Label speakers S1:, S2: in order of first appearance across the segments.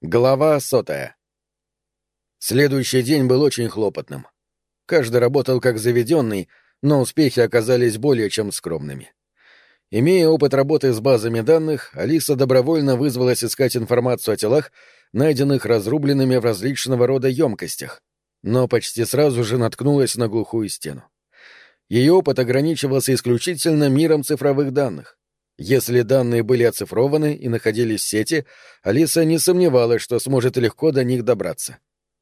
S1: Глава сотая. Следующий день был очень хлопотным. Каждый работал как заведенный, но успехи оказались более чем скромными. Имея опыт работы с базами данных, Алиса добровольно вызвалась искать информацию о телах, найденных разрубленными в различного рода емкостях, но почти сразу же наткнулась на глухую стену. Ее опыт ограничивался исключительно миром цифровых данных. Если данные были оцифрованы и находились в сети, Алиса не сомневалась, что сможет легко до них добраться.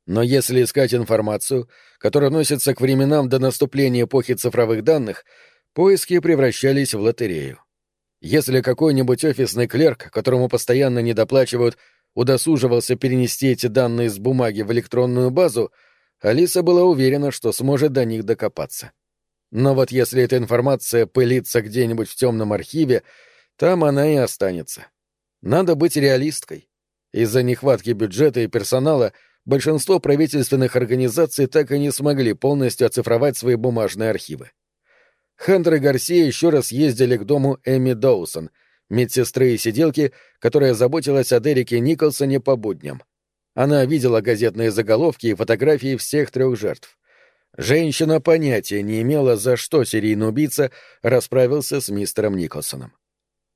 S1: Но если искать информацию, которая относится к временам до наступления эпохи цифровых данных, поиски превращались в лотерею. Если какой-нибудь офисный клерк, которому постоянно недоплачивают, удосуживался перенести эти данные с бумаги в электронную базу, Алиса была уверена, что сможет до них докопаться. Но вот если эта информация пылится где-нибудь в темном архиве, там она и останется. Надо быть реалисткой. Из-за нехватки бюджета и персонала большинство правительственных организаций так и не смогли полностью оцифровать свои бумажные архивы. Хантер и Гарсия еще раз ездили к дому Эми Доусон, медсестры и сиделки, которая заботилась о Дереке Николсоне по будням. Она видела газетные заголовки и фотографии всех трех жертв. Женщина понятия не имела, за что серийный убийца расправился с мистером Николсоном.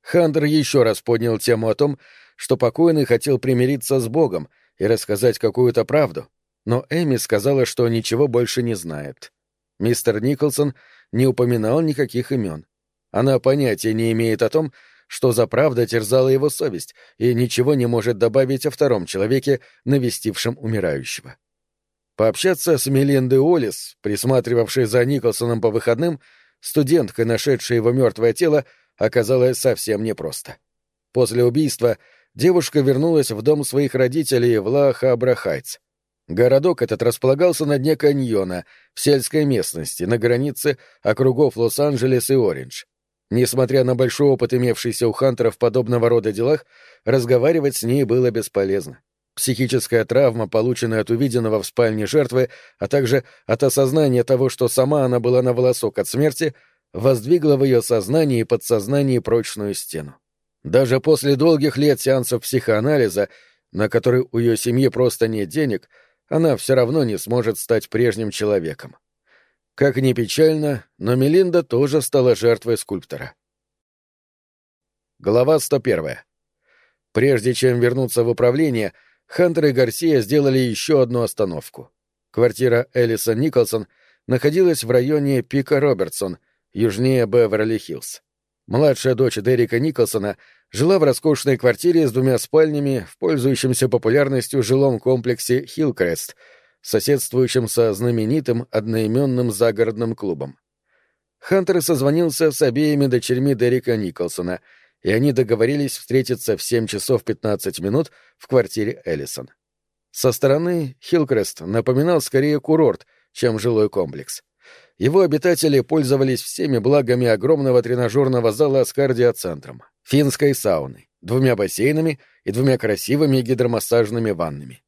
S1: Хантер еще раз поднял тему о том, что покойный хотел примириться с Богом и рассказать какую-то правду, но Эми сказала, что ничего больше не знает. Мистер Николсон не упоминал никаких имен. Она понятия не имеет о том, что за правда терзала его совесть, и ничего не может добавить о втором человеке, навестившем умирающего. Пообщаться с Мелиндой Олис, присматривавшей за Николсоном по выходным, студенткой, нашедшей его мертвое тело, оказалось совсем непросто. После убийства девушка вернулась в дом своих родителей в Ла-Хабра-Хайтс. Городок этот располагался на дне каньона, в сельской местности, на границе округов Лос-Анджелес и Ориндж. Несмотря на большой опыт, имевшийся у Хантера в подобного рода делах, разговаривать с ней было бесполезно. Психическая травма, полученная от увиденного в спальне жертвы, а также от осознания того, что сама она была на волосок от смерти, воздвигла в ее сознании и подсознании прочную стену. Даже после долгих лет сеансов психоанализа, на который у ее семьи просто нет денег, она все равно не сможет стать прежним человеком. Как ни печально, но Мелинда тоже стала жертвой скульптора. Глава 101. Прежде чем вернуться в управление — Хантер и Гарсия сделали еще одну остановку. Квартира Элиса Николсон находилась в районе Пика Робертсон, южнее Беверли-Хиллз. Младшая дочь Дерека Николсона жила в роскошной квартире с двумя спальнями в пользующемся популярностью жилом комплексе Хиллкрест, соседствующем со знаменитым одноименным загородным клубом. Хантер созвонился с обеими дочерьми Дерека Николсона — и они договорились встретиться в 7 часов 15 минут в квартире Эллисон. Со стороны Хилкрест напоминал скорее курорт, чем жилой комплекс. Его обитатели пользовались всеми благами огромного тренажерного зала с кардиоцентром, финской сауной, двумя бассейнами и двумя красивыми гидромассажными ваннами.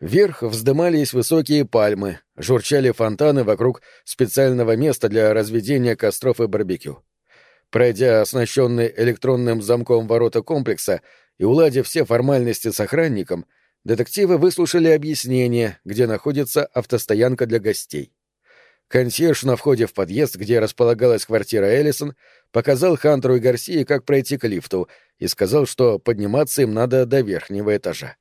S1: Вверх вздымались высокие пальмы, журчали фонтаны вокруг специального места для разведения костров и барбекю. Пройдя оснащенный электронным замком ворота комплекса и уладив все формальности с охранником, детективы выслушали объяснение, где находится автостоянка для гостей. Консьерж на входе в подъезд, где располагалась квартира Эллисон, показал Хантеру и Гарсии, как пройти к лифту, и сказал, что подниматься им надо до верхнего этажа.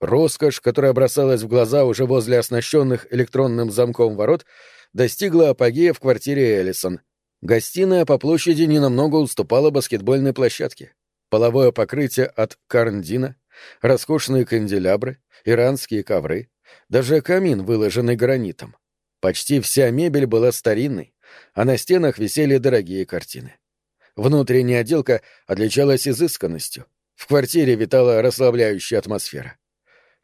S1: Роскошь, которая бросалась в глаза уже возле оснащенных электронным замком ворот, достигла апогея в квартире Эллисон — Гостиная по площади ненамного уступала баскетбольной площадке. Половое покрытие от Карндина, роскошные канделябры, иранские ковры, даже камин, выложенный гранитом. Почти вся мебель была старинной, а на стенах висели дорогие картины. Внутренняя отделка отличалась изысканностью. В квартире витала расслабляющая атмосфера.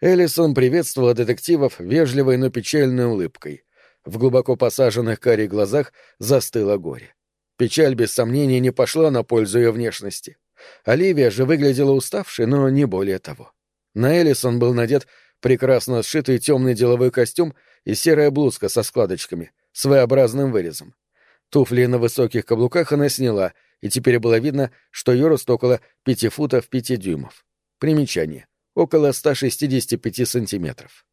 S1: Эллисон приветствовала детективов вежливой, но печальной улыбкой. В глубоко посаженных карих глазах застыло горе. Печаль, без сомнения, не пошла на пользу ее внешности. Оливия же выглядела уставшей, но не более того. На Элисон был надет прекрасно сшитый темный деловой костюм и серая блузка со складочками, своеобразным вырезом. Туфли на высоких каблуках она сняла, и теперь было видно, что ее рост около пяти футов пяти дюймов. Примечание. около 165 сантиметров.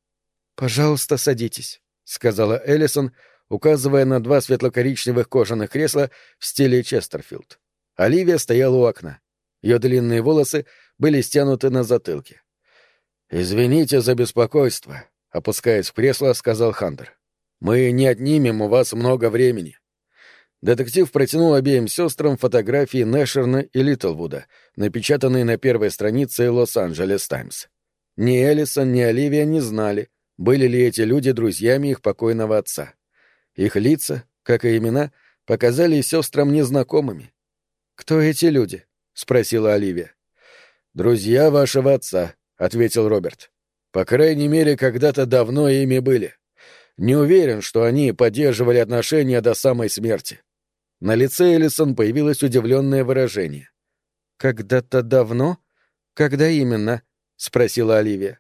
S2: «Пожалуйста, садитесь», — сказала
S1: Эллисон, указывая на два светло-коричневых кожаных кресла в стиле Честерфилд. Оливия стояла у окна. Ее длинные волосы были стянуты на затылке. «Извините за беспокойство», — опускаясь в кресло, сказал Хантер. «Мы не отнимем у вас много времени». Детектив протянул обеим сестрам фотографии Нэшерна и Литлвуда, напечатанные на первой странице «Лос-Анджелес Таймс». Ни Эллисон, ни Оливия не знали, были ли эти люди друзьями их покойного отца. Их лица, как и имена, показались сестрам незнакомыми.
S2: «Кто эти люди?» — спросила Оливия.
S1: «Друзья вашего отца», — ответил Роберт. «По крайней мере, когда-то давно ими были. Не уверен, что они поддерживали отношения до самой смерти». На лице Эллисон появилось удивленное выражение.
S2: «Когда-то давно? Когда именно?» — спросила Оливия.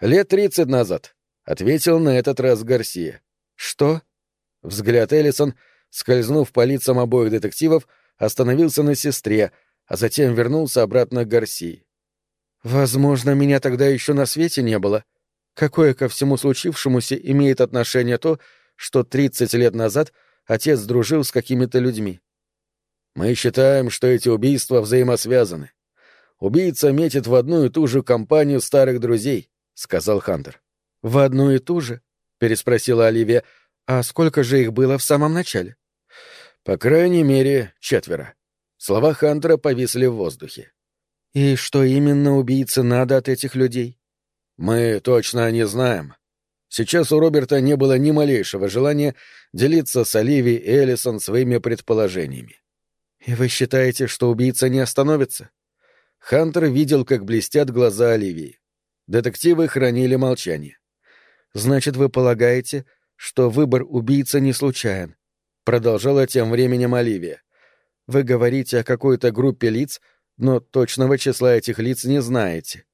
S1: «Лет тридцать назад», — ответил на этот раз Гарсия.
S2: «Что?»
S1: Взгляд Эллисон, скользнув по лицам обоих детективов, остановился на сестре, а затем вернулся обратно к Гарсии.
S2: «Возможно, меня тогда еще на свете не было. Какое ко всему случившемуся имеет отношение то, что тридцать лет назад отец дружил с какими-то людьми?»
S1: «Мы считаем, что эти убийства взаимосвязаны. Убийца метит в одну и ту же компанию старых друзей», — сказал Хантер.
S2: «В одну и ту же?» — переспросила Оливия. «А сколько же их было в самом начале?»
S1: «По крайней мере, четверо». Слова Хантера повисли в воздухе.
S2: «И что именно убийце надо от этих людей?»
S1: «Мы точно не знаем. Сейчас у Роберта не было ни малейшего желания делиться с Оливией и Эллисон своими предположениями.
S2: «И вы считаете, что убийца не остановится?»
S1: Хантер видел, как блестят глаза Оливии. Детективы хранили молчание.
S2: «Значит, вы полагаете, что выбор убийцы не случайен?» Продолжала тем временем Оливия. «Вы говорите о какой-то группе лиц, но точного числа этих лиц не знаете.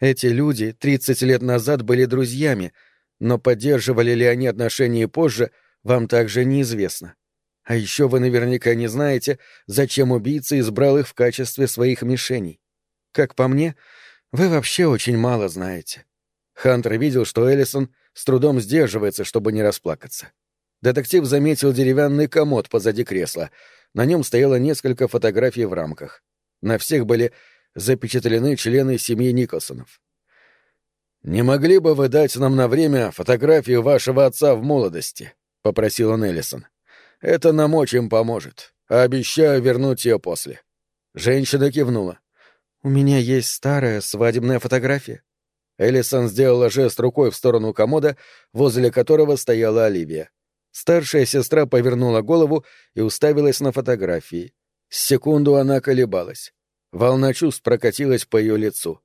S2: Эти люди 30 лет назад были друзьями, но поддерживали ли они отношения позже, вам также неизвестно. А еще вы наверняка не знаете, зачем убийца избрал их в качестве своих мишеней. Как по мне, вы вообще очень мало знаете.
S1: Хантер видел, что Эллисон с трудом сдерживается, чтобы не расплакаться. Детектив заметил деревянный комод позади кресла. На нем стояло несколько фотографий в рамках. На всех были запечатлены члены семьи Николсонов. «Не могли бы вы дать нам на время фотографию вашего отца в молодости?» — попросил он Эллисон. «Это нам очень поможет. Обещаю вернуть ее после». Женщина кивнула.
S2: «У меня есть старая свадебная фотография».
S1: Эллисон сделала жест рукой в сторону комода, возле которого стояла Оливия. Старшая сестра повернула голову и уставилась на фотографии. Секунду она колебалась. Волна чувств прокатилась по ее лицу.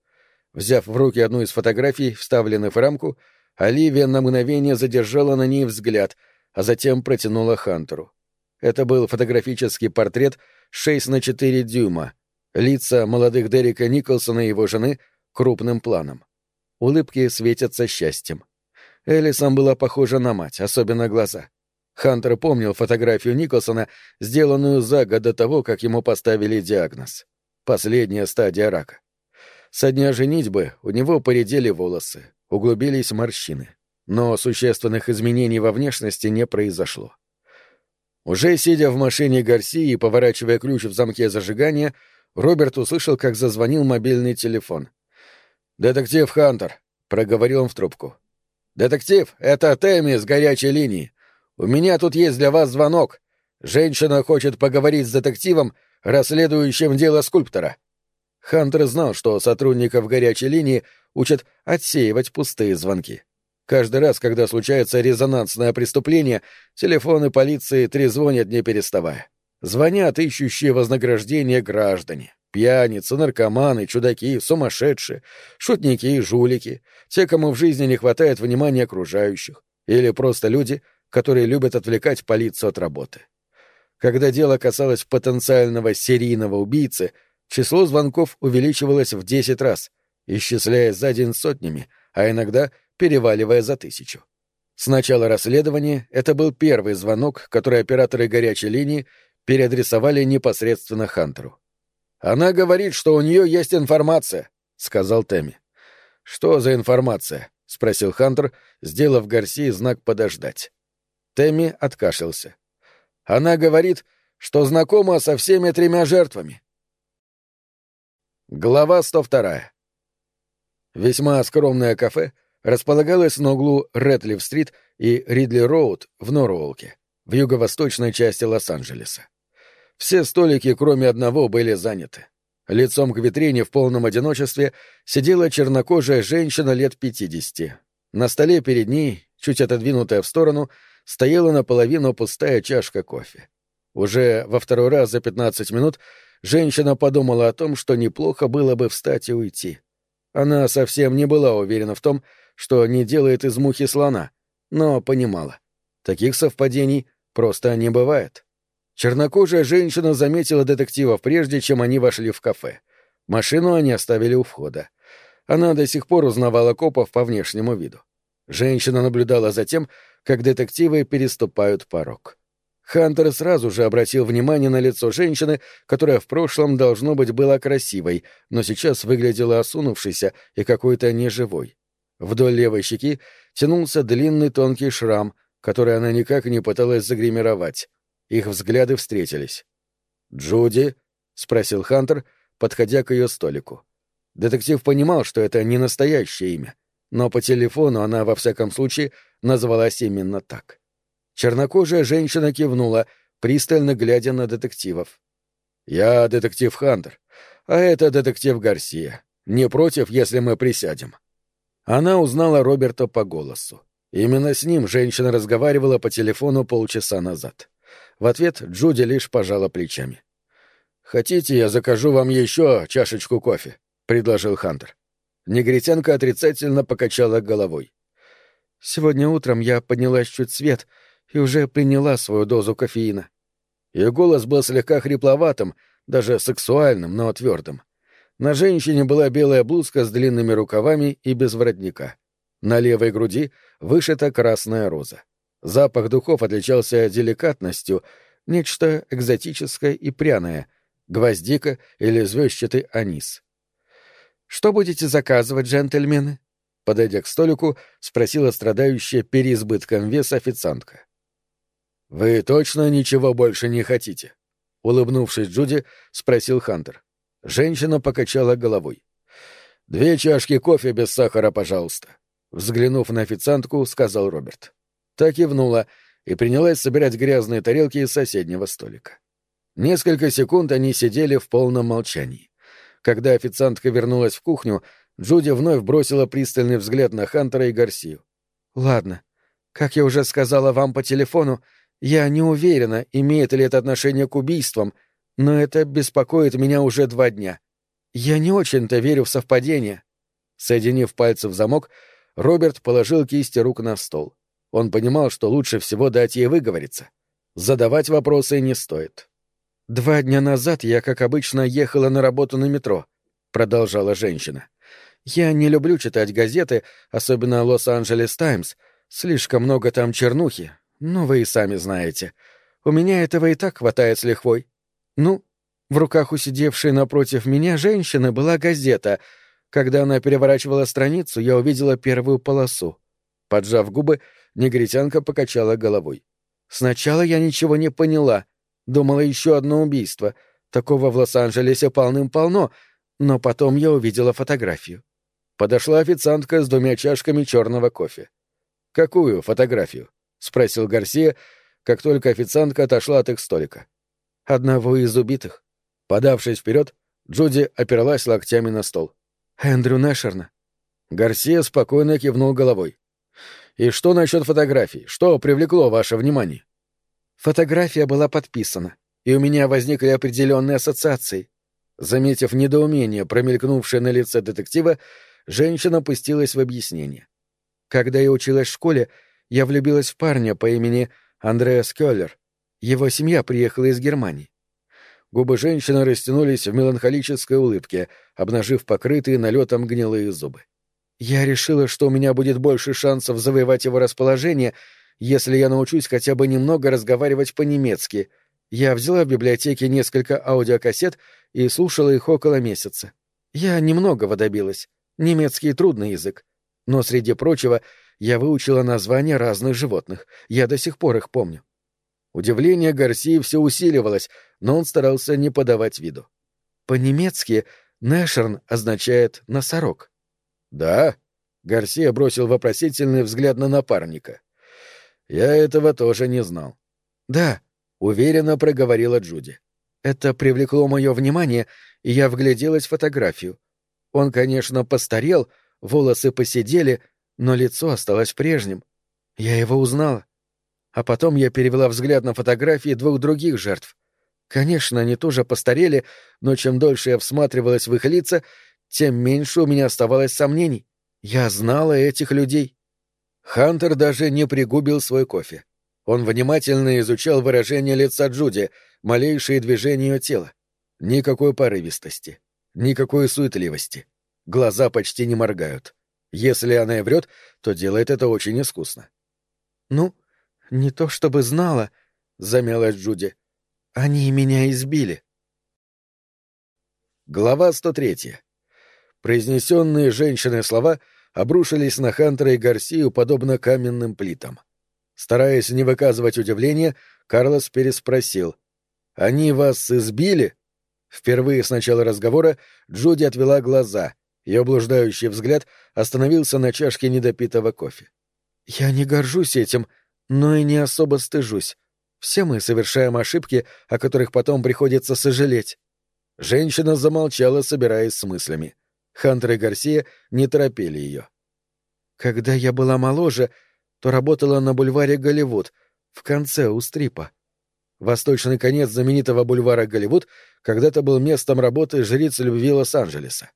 S1: Взяв в руки одну из фотографий, вставленных в рамку, Оливия на мгновение задержала на ней взгляд, а затем протянула Хантеру. Это был фотографический портрет 6 на 4 дюйма, лица молодых Дерека Николсона и его жены крупным планом. Улыбки светятся счастьем. Элисон была похожа на мать, особенно глаза. Хантер помнил фотографию Николсона, сделанную за год до того, как ему поставили диагноз. Последняя стадия рака. Со дня женитьбы у него поредели волосы, углубились морщины. Но существенных изменений во внешности не произошло. Уже сидя в машине Гарсии и поворачивая ключ в замке зажигания, Роберт услышал, как зазвонил мобильный телефон. «Детектив Хантер», — проговорил он в трубку. «Детектив, это Тэмми с горячей линии. У меня тут есть для вас звонок. Женщина хочет поговорить с детективом, расследующим дело скульптора». Хантер знал, что сотрудников горячей линии учат отсеивать пустые звонки. Каждый раз, когда случается резонансное преступление, телефоны полиции трезвонят не переставая. Звонят ищущие вознаграждение граждане. Пьяницы, наркоманы, чудаки, сумасшедшие, шутники и жулики, те, кому в жизни не хватает внимания окружающих, или просто люди, которые любят отвлекать полицию от работы. Когда дело касалось потенциального серийного убийцы, число звонков увеличивалось в 10 раз, исчисляясь за день сотнями, а иногда переваливая за тысячу. С начала расследования это был первый звонок, который операторы горячей линии переадресовали непосредственно Хантеру. «Она говорит, что у нее есть информация», — сказал Тэмми. «Что за информация?» — спросил Хантер, сделав Гарсии знак «подождать». Тэмми откашлялся. «Она говорит, что знакома со всеми тремя жертвами». Глава 102. Весьма скромное кафе располагалось на углу Рэтлив-стрит и Ридли-роуд в Норволке, в юго-восточной части Лос-Анджелеса. Все столики, кроме одного, были заняты. Лицом к витрине в полном одиночестве сидела чернокожая женщина лет пятидесяти. На столе перед ней, чуть отодвинутая в сторону, стояла наполовину пустая чашка кофе. Уже во второй раз за пятнадцать минут женщина подумала о том, что неплохо было бы встать и уйти. Она совсем не была уверена в том, что не делает из мухи слона, но понимала. Таких совпадений просто не бывает. Чернокожая женщина заметила детективов прежде, чем они вошли в кафе. Машину они оставили у входа. Она до сих пор узнавала копов по внешнему виду. Женщина наблюдала за тем, как детективы переступают порог. Хантер сразу же обратил внимание на лицо женщины, которая в прошлом, должно быть, была красивой, но сейчас выглядела осунувшейся и какой-то неживой. Вдоль левой щеки тянулся длинный тонкий шрам, который она никак не пыталась загримировать. Их взгляды встретились. «Джуди?» — спросил Хантер, подходя к ее столику. Детектив понимал, что это не настоящее имя, но по телефону она, во всяком случае, назвалась именно так. Чернокожая женщина кивнула, пристально глядя на детективов. «Я детектив Хантер, а это детектив Гарсия. Не против, если мы присядем?» Она узнала Роберта по голосу. Именно с ним женщина разговаривала по телефону полчаса назад. В ответ Джуди лишь пожала плечами. «Хотите, я закажу вам еще чашечку кофе?» — предложил Хантер. Негритянка отрицательно покачала головой.
S2: «Сегодня утром я поднялась чуть свет и уже приняла свою дозу кофеина».
S1: Ее голос был слегка хрипловатым, даже сексуальным, но твердым. На женщине была белая блузка с длинными рукавами и без воротника. На левой груди вышита красная роза. Запах духов отличался деликатностью, нечто экзотическое и пряное, гвоздика или звездчатый анис.
S2: «Что будете заказывать, джентльмены?» Подойдя к столику, спросила страдающая переизбытком веса официантка.
S1: «Вы точно ничего больше не хотите?» Улыбнувшись Джуди, спросил Хантер. Женщина покачала головой. «Две чашки кофе без сахара, пожалуйста», — взглянув на официантку, сказал Роберт. Так кивнула и принялась собирать грязные тарелки из соседнего столика. Несколько секунд они сидели в полном молчании. Когда официантка вернулась в кухню, Джуди вновь бросила пристальный взгляд на Хантера и Гарсию.
S2: «Ладно. Как я уже сказала вам по телефону, я не уверена, имеет ли это отношение к убийствам, но это беспокоит меня уже два дня. Я не очень-то верю в совпадение».
S1: Соединив пальцы в замок, Роберт положил кисти рук на стол. Он понимал, что лучше всего дать ей выговориться. Задавать вопросы не стоит.
S2: «Два дня назад я, как обычно, ехала на работу на метро», — продолжала женщина. «Я не люблю читать газеты, особенно «Лос-Анджелес Таймс». Слишком много там чернухи. Ну, вы и сами знаете. У меня этого и так хватает с лихвой. Ну, в руках у сидевшей напротив меня женщины была газета. Когда она переворачивала страницу, я увидела первую полосу. Поджав губы, Негритянка покачала головой. «Сначала я ничего не поняла. Думала, еще одно убийство. Такого в Лос-Анджелесе полным-полно. Но потом я увидела фотографию». Подошла официантка с двумя чашками черного кофе.
S1: «Какую фотографию?» — спросил Гарсия, как только официантка отошла от их столика.
S2: «Одного из убитых».
S1: Подавшись вперед, Джуди оперлась локтями на стол.
S2: «Эндрю Нэшерна».
S1: Гарсия спокойно кивнул головой. И что насчет фотографий? Что привлекло ваше внимание?
S2: Фотография была подписана, и у меня возникли определенные ассоциации.
S1: Заметив недоумение, промелькнувшее на лице детектива, женщина пустилась в объяснение.
S2: Когда я училась в школе, я влюбилась в парня по имени Андреас Кёллер. Его семья приехала из Германии.
S1: Губы женщины растянулись в меланхолической улыбке, обнажив покрытые налетом гнилые зубы.
S2: Я решила, что у меня будет больше шансов завоевать его расположение, если я научусь хотя бы немного разговаривать по-немецки. Я взяла в библиотеке несколько аудиокассет и слушала их около месяца. Я немногого добилась. Немецкий трудный язык. Но, среди прочего, я выучила названия разных животных. Я до сих пор их помню.
S1: Удивление Гарсии все усиливалось, но он старался не подавать виду.
S2: По-немецки «нэшерн» означает «носорог».
S1: «Да?» — Гарсия бросил вопросительный взгляд на напарника. «Я этого тоже не знал».
S2: «Да», — уверенно проговорила Джуди. «Это привлекло мое внимание, и я вгляделась в фотографию. Он, конечно, постарел, волосы посидели, но лицо осталось прежним. Я его узнала. А потом я перевела взгляд на фотографии двух других жертв. Конечно, они тоже постарели, но чем дольше я всматривалась в их лица, тем меньше у меня оставалось сомнений. Я знала этих людей.
S1: Хантер даже не пригубил свой кофе. Он внимательно изучал выражение лица Джуди, малейшие движения ее тела. Никакой порывистости, никакой суетливости. Глаза почти не моргают. Если она и врет, то делает это очень искусно.
S2: «Ну, не то чтобы знала», — замялась Джуди. «Они меня избили».
S1: Глава 103. Произнесенные женщиной слова обрушились на Хантера и Гарсию подобно каменным плитам. Стараясь не выказывать удивления, Карлос переспросил. «Они вас избили?» Впервые с начала разговора Джуди отвела глаза. Ее блуждающий взгляд остановился на чашке недопитого кофе.
S2: «Я не горжусь этим», но и не особо стыжусь. Все мы совершаем ошибки, о которых потом приходится сожалеть.
S1: Женщина замолчала, собираясь с мыслями. Хантер и Гарсия не торопили ее.
S2: Когда я была моложе, то работала на бульваре Голливуд, в конце у стрипа. Восточный конец знаменитого бульвара Голливуд когда-то был местом работы жриц любви Лос-Анджелеса.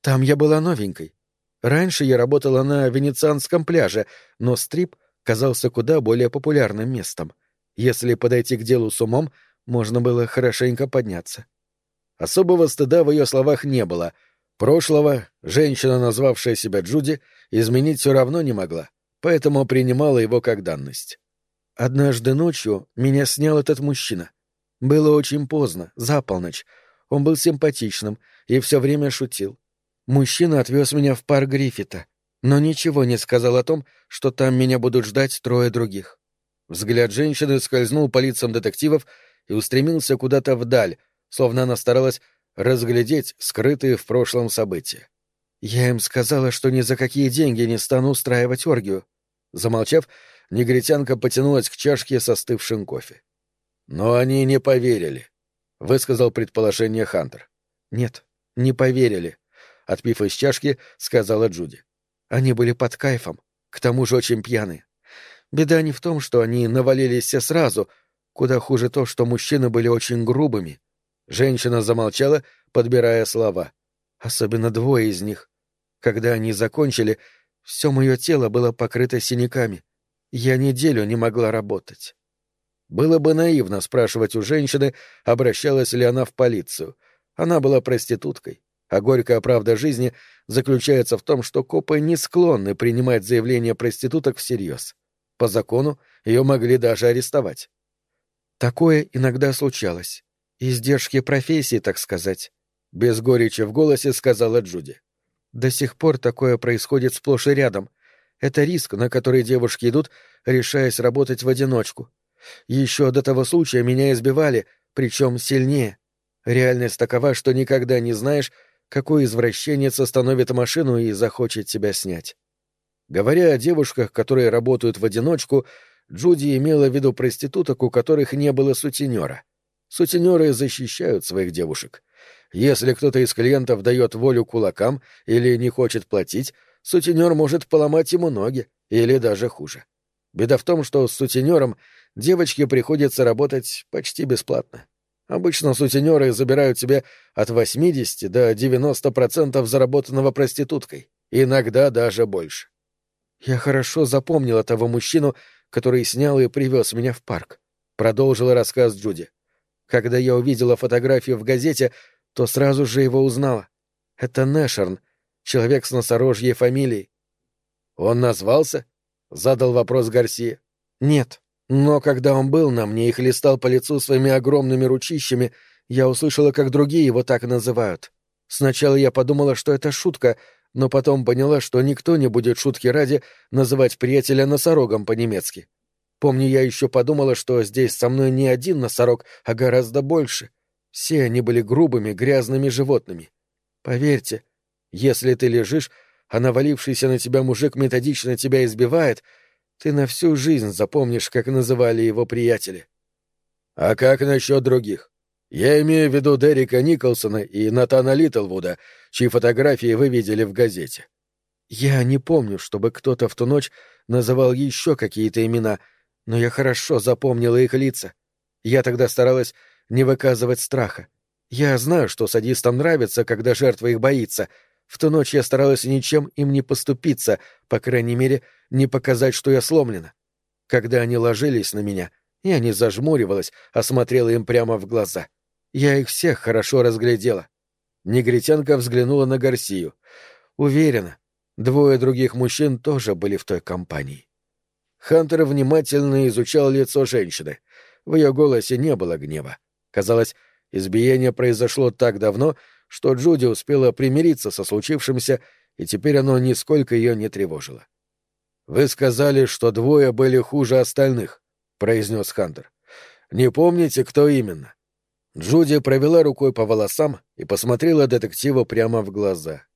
S2: Там я была новенькой. Раньше я работала на Венецианском пляже, но стрип казался куда более популярным местом. Если подойти к делу с умом, можно было хорошенько подняться.
S1: Особого стыда в ее словах не было. Прошлого женщина, назвавшая себя Джуди, изменить все равно не могла, поэтому принимала его как данность.
S2: Однажды ночью меня снял этот мужчина. Было очень поздно, за полночь. Он был симпатичным и все время шутил. Мужчина отвез меня в парк Гриффита но ничего не сказал о том, что там меня будут ждать трое других.
S1: Взгляд женщины скользнул по лицам детективов и устремился куда-то вдаль, словно она старалась разглядеть скрытые в прошлом события.
S2: Я им сказала, что ни за какие деньги не стану устраивать оргию.
S1: Замолчав, негритянка потянулась к чашке со остывшим кофе. Но они не поверили, — высказал предположение Хантер.
S2: Нет, не поверили, — отпив из чашки, сказала Джуди. Они были под кайфом, к тому же очень пьяные. Беда не в том, что они навалились все сразу, куда хуже то, что мужчины были очень грубыми.
S1: Женщина замолчала, подбирая слова.
S2: Особенно двое из них. Когда они закончили, все мое тело было покрыто синяками. Я неделю не могла работать.
S1: Было бы наивно спрашивать у женщины, обращалась ли она в полицию. Она была проституткой. А горькая правда жизни заключается в том, что копы не склонны принимать заявления проституток всерьез. По закону ее могли даже арестовать.
S2: Такое иногда случалось. Издержки профессии, так сказать.
S1: Без горечи в голосе сказала Джуди.
S2: До сих пор такое происходит сплошь и рядом. Это риск, на который девушки идут, решаясь работать в одиночку. Еще до того случая меня избивали, причем сильнее. Реальность такова, что никогда не знаешь, какой извращенец остановит машину и захочет тебя снять. Говоря о девушках, которые работают в одиночку, Джуди имела в виду проституток, у которых не было сутенера. Сутенеры защищают своих девушек. Если кто-то из клиентов дает волю кулакам или не хочет платить, сутенер может поломать ему ноги, или даже хуже. Беда в том, что с сутенером девочке приходится работать почти бесплатно. Обычно сутенеры забирают себе от 80 до 90% заработанного проституткой, иногда даже больше. «Я хорошо запомнила того мужчину, который снял и привез меня в парк», — продолжила рассказ Джуди. «Когда я увидела фотографию в газете, то сразу же его узнала. Это Нэшерн, человек с носорожьей фамилией».
S1: «Он назвался?» — задал вопрос Гарсия.
S2: «Нет», но когда он был на мне и хлестал по лицу своими огромными ручищами, я услышала, как другие его так называют. Сначала я подумала, что это шутка,
S1: но потом поняла, что никто не будет шутки ради называть приятеля носорогом по-немецки. Помню, я еще подумала, что здесь со мной не один носорог, а гораздо больше. Все они были грубыми, грязными животными. Поверьте, если ты лежишь, а навалившийся на тебя мужик методично тебя избивает, ты на всю жизнь запомнишь, как называли его приятели. А как насчет других? Я имею в виду Дерека Николсона и Натана Литлвуда, чьи фотографии вы видели в газете. Я не помню, чтобы кто-то в ту ночь называл еще какие-то имена, но я хорошо запомнила их лица. Я тогда старалась не выказывать страха. Я знаю, что садистам нравится, когда жертва их боится. В ту ночь я старалась ничем им не поступиться, по крайней мере, не показать, что я сломлена. Когда они ложились на меня, я не зажмуривалась, а смотрела им прямо в глаза. Я их всех хорошо разглядела. Негритянка взглянула на Гарсию. Уверена, двое других мужчин тоже были в той компании. Хантер внимательно изучал лицо женщины. В ее голосе не было гнева. Казалось, избиение произошло так давно, что Джуди успела примириться со случившимся, и теперь оно нисколько ее не тревожило. «Вы сказали, что двое были хуже остальных», — произнес Хантер. «Не помните, кто именно?» Джуди провела рукой по волосам и посмотрела детективу прямо в глаза.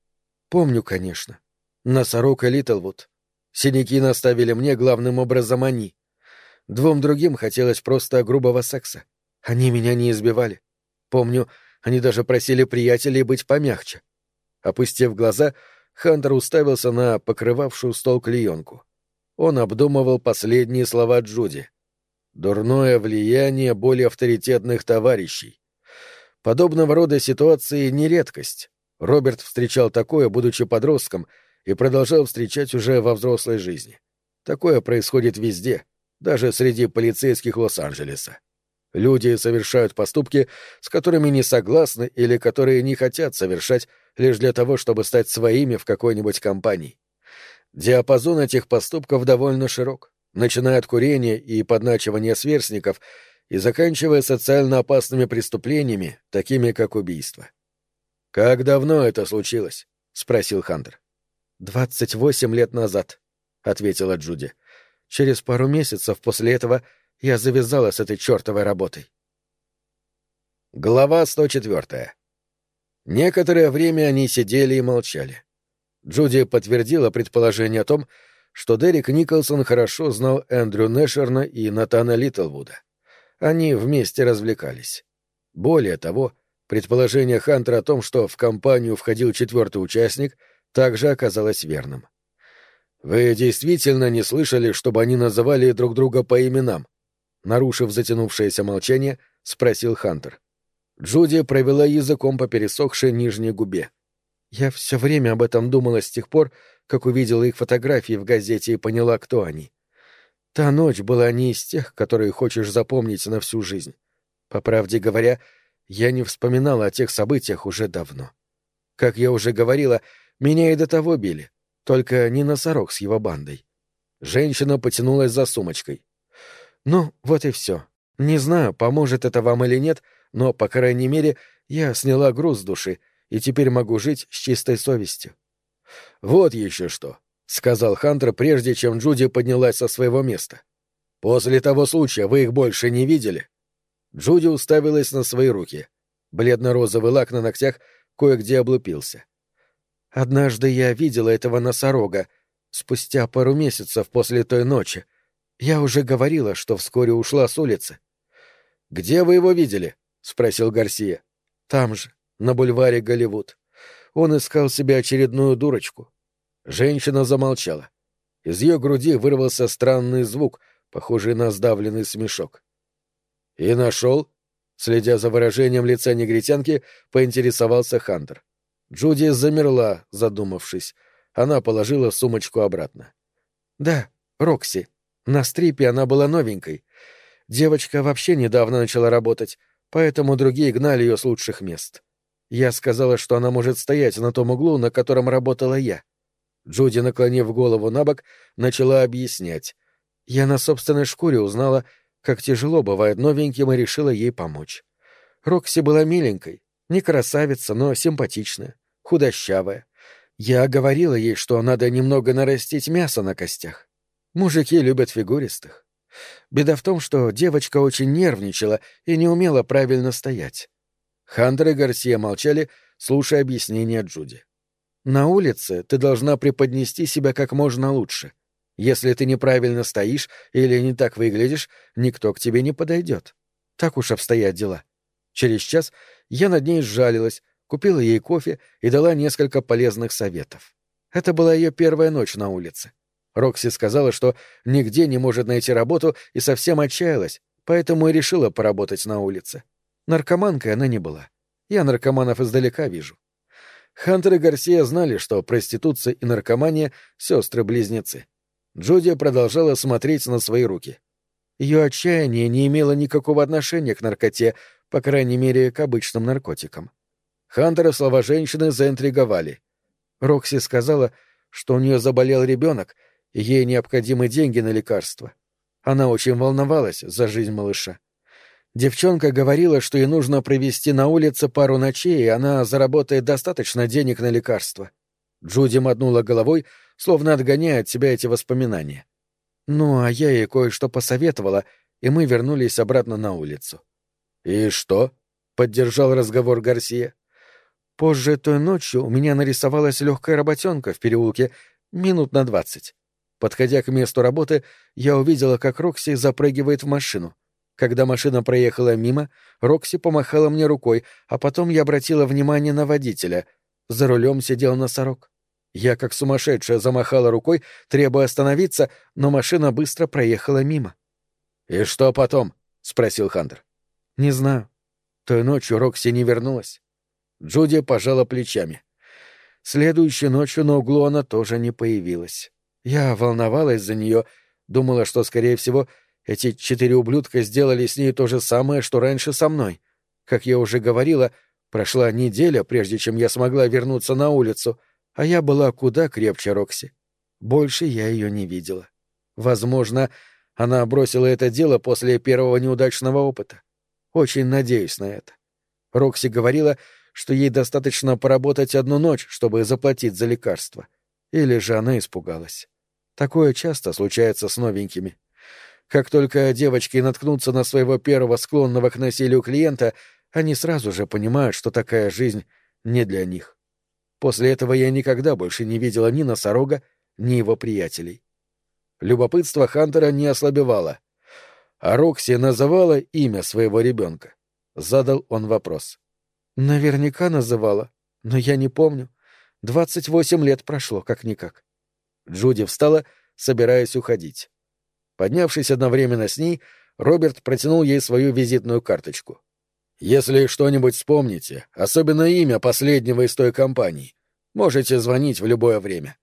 S1: «Помню, конечно. Носорог и Литлвуд. Синяки наставили мне главным образом они. Двум другим хотелось просто грубого секса. Они меня не избивали. Помню, они даже просили приятелей быть помягче. Опустив глаза, Хантер уставился на покрывавшую стол клеенку. Он обдумывал последние слова Джуди. Дурное влияние более авторитетных товарищей. Подобного рода ситуации не редкость. Роберт встречал такое, будучи подростком, и продолжал встречать уже во взрослой жизни. Такое происходит везде, даже среди полицейских Лос-Анджелеса. Люди совершают поступки, с которыми не согласны или которые не хотят совершать лишь для того, чтобы стать своими в какой-нибудь компании. Диапазон этих поступков довольно широк начиная от курения и подначивания сверстников и заканчивая социально опасными преступлениями, такими как убийство. «Как давно это случилось?» — спросил Хантер. «Двадцать восемь лет назад», — ответила Джуди. «Через пару месяцев после этого я завязала с этой чертовой работой». Глава 104. Некоторое время они сидели и молчали. Джуди подтвердила предположение о том, что Дерек Николсон хорошо знал Эндрю Нэшерна и Натана Литлвуда. Они вместе развлекались. Более того, предположение Хантера о том, что в компанию входил четвертый участник, также оказалось верным. «Вы действительно не слышали, чтобы они называли друг друга по именам?» Нарушив затянувшееся молчание, спросил Хантер. Джуди провела языком по пересохшей нижней губе. «Я все время об этом думала с тех пор, как увидела их фотографии в газете и поняла, кто они. Та ночь была не из тех, которые хочешь запомнить на всю жизнь. По правде говоря, я не вспоминала о тех событиях уже давно. Как я уже говорила, меня и до того били, только не носорог с его бандой. Женщина потянулась за сумочкой. Ну, вот и все. Не знаю, поможет это вам или нет, но, по крайней мере, я сняла груз с души и теперь могу жить с чистой совестью. «Вот еще что», — сказал Хантер, прежде чем Джуди поднялась со своего места. «После того случая вы их больше не видели?» Джуди уставилась на свои руки. Бледно-розовый лак на ногтях кое-где облупился. «Однажды я видела этого носорога, спустя пару месяцев после той ночи. Я уже говорила, что вскоре ушла с улицы». «Где вы его видели?» — спросил Гарсия. «Там же, на бульваре Голливуд. Он искал себе очередную дурочку. Женщина замолчала. Из ее груди вырвался странный звук, похожий на сдавленный смешок. «И нашел?» Следя за выражением лица негритянки, поинтересовался Хантер. Джуди замерла, задумавшись. Она положила сумочку обратно. «Да, Рокси. На стрипе она была новенькой. Девочка вообще недавно начала работать, поэтому другие гнали ее с лучших мест. Я сказала, что она может стоять на том углу, на котором работала я. Джуди, наклонив голову на бок, начала объяснять. Я на собственной шкуре узнала, как тяжело бывает новеньким, и решила ей помочь. Рокси была миленькой, не красавица, но симпатичная, худощавая.
S2: Я говорила ей, что надо немного нарастить мясо на костях. Мужики любят фигуристых. Беда в том, что девочка очень нервничала и не умела правильно стоять. Хантер и Гарсия молчали, слушая объяснения Джуди. «На улице ты должна преподнести себя как можно лучше. Если ты неправильно стоишь или не так выглядишь, никто к тебе не подойдет. Так уж обстоят дела. Через час я над ней сжалилась, купила ей кофе и дала несколько полезных советов. Это была ее первая ночь на улице. Рокси сказала, что нигде не может найти работу и совсем отчаялась, поэтому и решила поработать на улице. Наркоманкой она не была. Я наркоманов издалека вижу. Хантер и Гарсия знали, что проституция и наркомания — сестры-близнецы. Джуди продолжала смотреть на свои руки. Ее отчаяние не имело никакого отношения к наркоте, по крайней мере, к обычным наркотикам. Хантера слова женщины заинтриговали. Рокси сказала, что у нее заболел ребенок, и ей необходимы деньги на лекарства. Она очень волновалась за жизнь малыша. Девчонка говорила, что ей нужно провести на улице пару ночей, и она заработает достаточно денег на лекарства. Джуди мотнула головой, словно отгоняя от себя эти воспоминания. Ну, а я ей кое-что посоветовала, и мы вернулись обратно на улицу.
S1: «И что?» — поддержал разговор Гарсия.
S2: Позже той ночью у меня нарисовалась легкая работенка в переулке минут на двадцать. Подходя к месту работы, я увидела, как Рокси запрыгивает в машину. Когда машина проехала мимо, Рокси помахала мне рукой, а потом я обратила внимание на водителя. За рулем сидел носорог. Я, как сумасшедшая, замахала рукой, требуя остановиться, но машина быстро проехала мимо.
S1: «И что потом?» — спросил Хантер.
S2: «Не знаю. Той ночью Рокси не вернулась.
S1: Джуди пожала плечами.
S2: Следующей ночью на углу она тоже не появилась. Я волновалась за нее, думала, что, скорее всего, эти четыре ублюдка сделали с ней то же самое, что раньше со мной. Как я уже говорила, прошла неделя, прежде чем я смогла вернуться на улицу, а я была куда крепче Рокси. Больше я ее не видела. Возможно, она бросила это дело после первого неудачного опыта. Очень надеюсь на это. Рокси говорила, что ей достаточно поработать одну ночь, чтобы заплатить за лекарство. Или же она испугалась. Такое часто случается с новенькими. Как только девочки наткнутся на своего первого склонного к насилию клиента, они сразу же понимают, что такая жизнь не для них. После этого я никогда больше не видела ни носорога, ни его приятелей. Любопытство Хантера не ослабевало. А Рокси называла имя своего ребенка. Задал он вопрос. Наверняка называла, но я не помню. Двадцать восемь лет прошло, как-никак. Джуди встала, собираясь уходить. Поднявшись одновременно с ней, Роберт протянул ей свою визитную карточку. «Если что-нибудь вспомните, особенно имя последнего из той компании, можете звонить в любое время».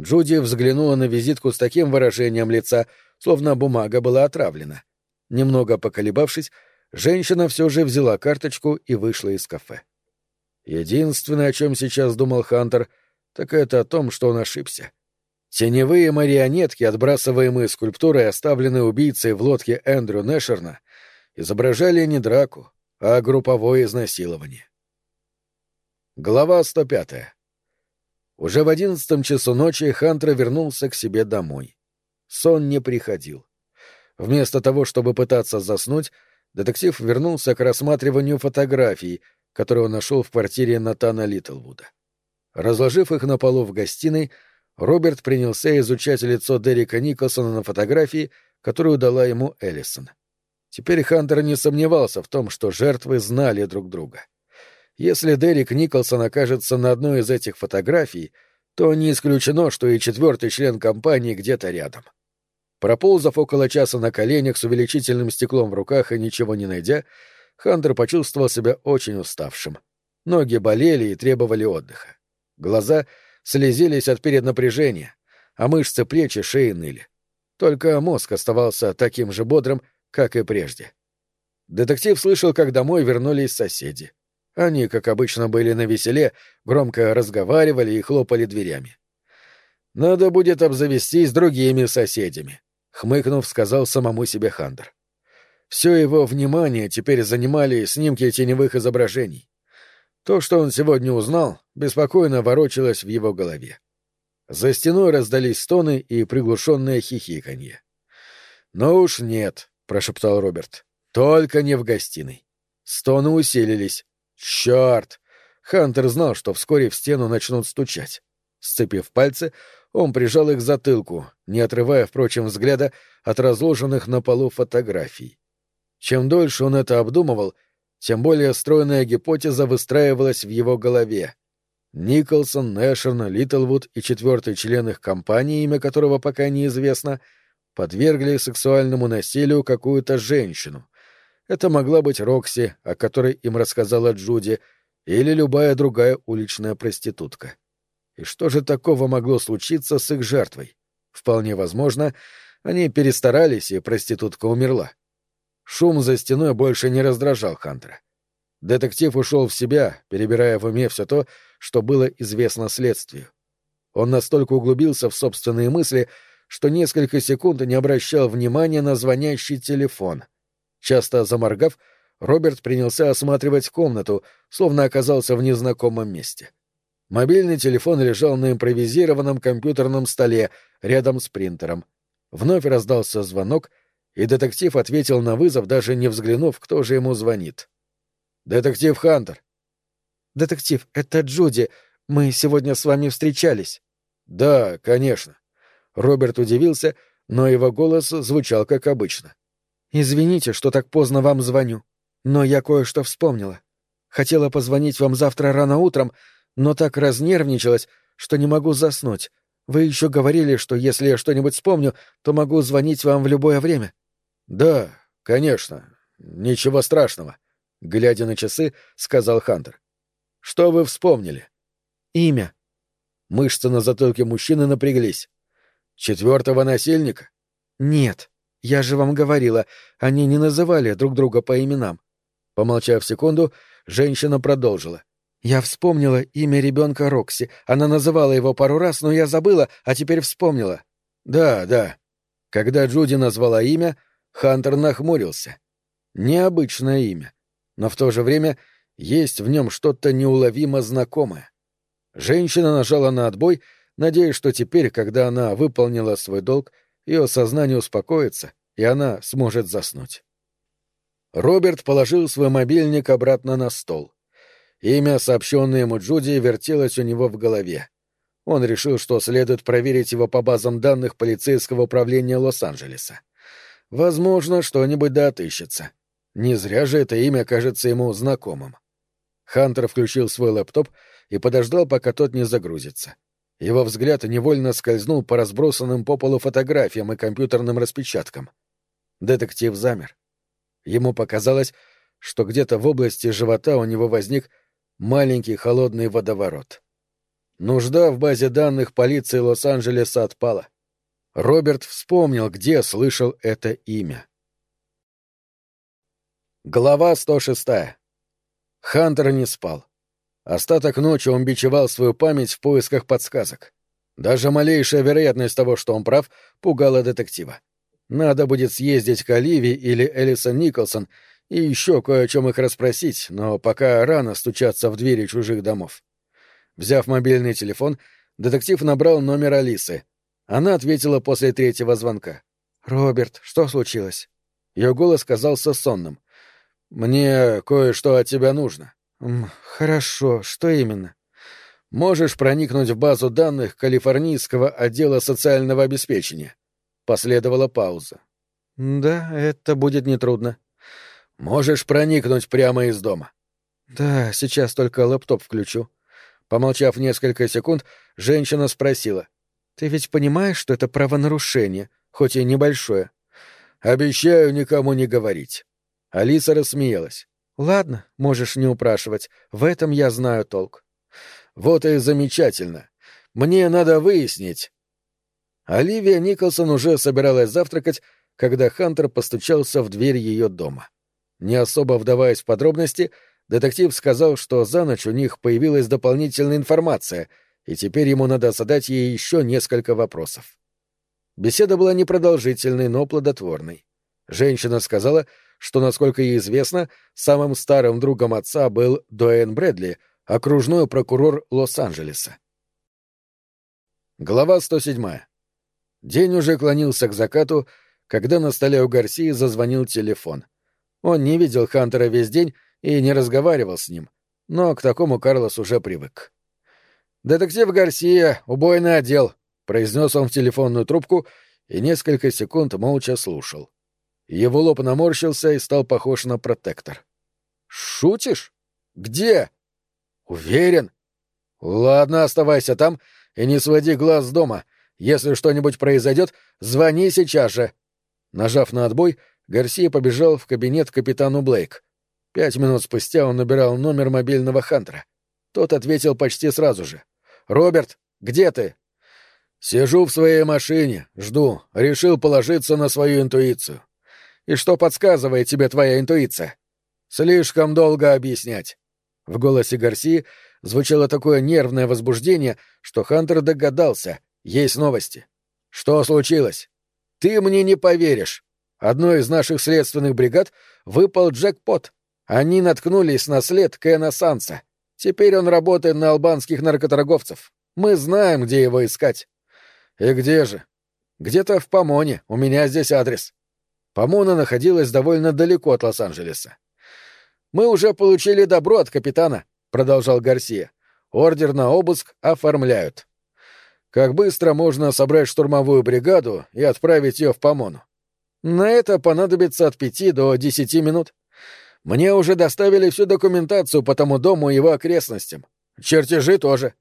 S2: Джуди взглянула на визитку с таким выражением лица, словно бумага была отравлена. Немного поколебавшись, Женщина все же взяла карточку и вышла из кафе. Единственное, о чем сейчас думал Хантер, так это о том, что он ошибся. Теневые марионетки, отбрасываемые скульптурой, оставленные убийцей в лодке Эндрю Нэшерна, изображали не драку, а групповое изнасилование. Глава 105. Уже в одиннадцатом часу ночи Хантер вернулся к себе домой. Сон не приходил. Вместо того, чтобы пытаться заснуть, детектив вернулся к рассматриванию фотографий, которые он нашел в квартире Натана Литлвуда. Разложив их на полу в гостиной, Роберт принялся изучать лицо Дерека Николсона на фотографии, которую дала ему Эллисон. Теперь Хантер не сомневался в том, что жертвы знали друг друга. Если Дерек Николсон окажется на одной из этих фотографий, то не исключено, что и четвертый член компании где-то рядом. Проползав около часа на коленях с увеличительным стеклом в руках и ничего не найдя, Хантер почувствовал себя очень уставшим. Ноги болели и требовали отдыха. Глаза слезились от переднапряжения, а мышцы плеч и шеи ныли. Только мозг оставался таким же бодрым, как и прежде. Детектив слышал, как домой вернулись соседи. Они, как обычно, были на веселе, громко разговаривали и хлопали дверями. Надо будет обзавестись другими соседями хмыкнув, сказал самому себе Хандер. Все его внимание теперь занимали снимки теневых изображений.
S1: То, что он сегодня узнал, беспокойно ворочалось в его голове. За стеной раздались стоны и приглушенное хихиканье. «Ну уж нет», — прошептал Роберт. «Только не в гостиной». Стоны усилились. «Черт!» Хантер знал, что вскоре в стену начнут стучать. Сцепив пальцы, он прижал их к затылку, не отрывая, впрочем, взгляда от разложенных на полу фотографий. Чем дольше он это обдумывал, тем более стройная гипотеза выстраивалась в его голове. Николсон, Нэшерн, Литлвуд и четвертый член их компании, имя которого пока неизвестно, подвергли сексуальному насилию какую-то женщину. Это могла быть Рокси, о которой им рассказала Джуди, или любая другая уличная проститутка. И что же такого могло случиться с их жертвой? Вполне возможно, они перестарались, и проститутка умерла. Шум за стеной больше не раздражал Хантера. Детектив ушел в себя, перебирая в уме все то, что было известно следствию. Он настолько углубился в собственные мысли, что несколько секунд не обращал внимания на звонящий телефон. Часто заморгав, Роберт принялся осматривать комнату, словно оказался в незнакомом месте. Мобильный телефон лежал на импровизированном компьютерном столе рядом с принтером. Вновь раздался звонок, и детектив ответил на вызов, даже не взглянув, кто же ему звонит. «Детектив Хантер».
S2: «Детектив, это Джуди. Мы сегодня с вами встречались».
S1: «Да, конечно». Роберт удивился, но его голос звучал как обычно.
S2: «Извините, что так поздно вам звоню, но я кое-что вспомнила. Хотела позвонить вам завтра рано утром, но так разнервничалась, что не могу заснуть. Вы еще говорили, что если я что-нибудь вспомню, то могу звонить вам в любое время».
S1: «Да, конечно. Ничего страшного», — глядя на часы, сказал Хантер. «Что вы вспомнили?»
S2: «Имя».
S1: Мышцы на затылке мужчины напряглись. «Четвертого насильника?»
S2: «Нет. Я же вам говорила, они не называли друг друга по именам».
S1: Помолчав секунду, женщина продолжила.
S2: «Я вспомнила имя ребенка Рокси. Она называла его пару раз, но я забыла, а теперь вспомнила».
S1: «Да, да». Когда Джуди назвала имя, Хантер нахмурился. Необычное имя, но в то же время есть в нем что-то неуловимо знакомое. Женщина нажала на отбой, надеясь, что теперь, когда она выполнила свой долг, ее сознание успокоится, и она сможет заснуть. Роберт положил свой мобильник обратно на стол. Имя, сообщенное ему Джуди, вертелось у него в голове. Он решил, что следует проверить его по базам данных полицейского управления Лос-Анджелеса. Возможно, что-нибудь да отыщется. Не зря же это имя кажется ему знакомым. Хантер включил свой лэптоп и подождал, пока тот не загрузится. Его взгляд невольно скользнул по разбросанным по полу фотографиям и компьютерным распечаткам. Детектив замер. Ему показалось, что где-то в области живота у него возник маленький холодный водоворот. Нужда в базе данных полиции Лос-Анджелеса отпала. Роберт вспомнил, где слышал это имя. Глава 106. Хантер не спал. Остаток ночи он бичевал свою память в поисках подсказок. Даже малейшая вероятность того, что он прав, пугала детектива. Надо будет съездить к Оливии или Элисон Николсон и еще кое о чем их расспросить, но пока рано стучаться в двери чужих домов. Взяв мобильный телефон, детектив набрал номер Алисы — она ответила после третьего звонка.
S2: «Роберт, что случилось?»
S1: Ее голос казался сонным. «Мне кое-что от тебя нужно».
S2: «Хорошо. Что именно?»
S1: «Можешь проникнуть в базу данных Калифорнийского отдела социального обеспечения». Последовала пауза.
S2: «Да, это будет нетрудно».
S1: «Можешь проникнуть прямо из дома».
S2: «Да, сейчас только лэптоп включу».
S1: Помолчав несколько секунд, женщина спросила.
S2: Ты ведь понимаешь, что это правонарушение, хоть и небольшое?
S1: Обещаю никому не говорить. Алиса рассмеялась.
S2: Ладно, можешь не упрашивать. В этом я знаю толк.
S1: Вот и замечательно. Мне надо выяснить. Оливия Николсон уже собиралась завтракать, когда Хантер постучался в дверь ее дома. Не особо вдаваясь в подробности, детектив сказал, что за ночь у них появилась дополнительная информация — и теперь ему надо задать ей еще несколько вопросов. Беседа была непродолжительной, но плодотворной. Женщина сказала, что, насколько ей известно, самым старым другом отца был Дуэйн Брэдли, окружной прокурор Лос-Анджелеса. Глава 107. День уже клонился к закату, когда на столе у Гарсии зазвонил телефон. Он не видел Хантера весь день и не разговаривал с ним, но к такому Карлос уже привык. «Детектив Гарсия, убойный отдел», — произнес он в телефонную трубку и несколько секунд молча слушал. Его лоб наморщился и стал похож на протектор. «Шутишь? Где?» «Уверен?» «Ладно, оставайся там и не своди глаз с дома. Если что-нибудь произойдет, звони сейчас же». Нажав на отбой, Гарсия побежал в кабинет капитану Блейк. Пять минут спустя он набирал номер мобильного Хантера. Тот ответил почти сразу же. «Роберт, где ты?» «Сижу в своей машине, жду. Решил положиться на свою интуицию». «И что подсказывает тебе твоя интуиция?» «Слишком долго объяснять». В голосе Гарсии звучало такое нервное возбуждение, что Хантер догадался. Есть новости. «Что случилось?» «Ты мне не поверишь. Одной из наших следственных бригад выпал джекпот. Они наткнулись на след Кена Санса. Теперь он работает на албанских наркоторговцев. Мы знаем, где его искать. И где же? Где-то в Помоне. У меня здесь адрес. Помона находилась довольно далеко от Лос-Анджелеса. Мы уже получили добро от капитана, продолжал Гарсия. Ордер на обыск оформляют. Как быстро можно собрать штурмовую бригаду и отправить ее в Помону? На это понадобится от пяти до десяти минут. Мне уже доставили всю документацию по тому дому и его окрестностям. Чертежи тоже.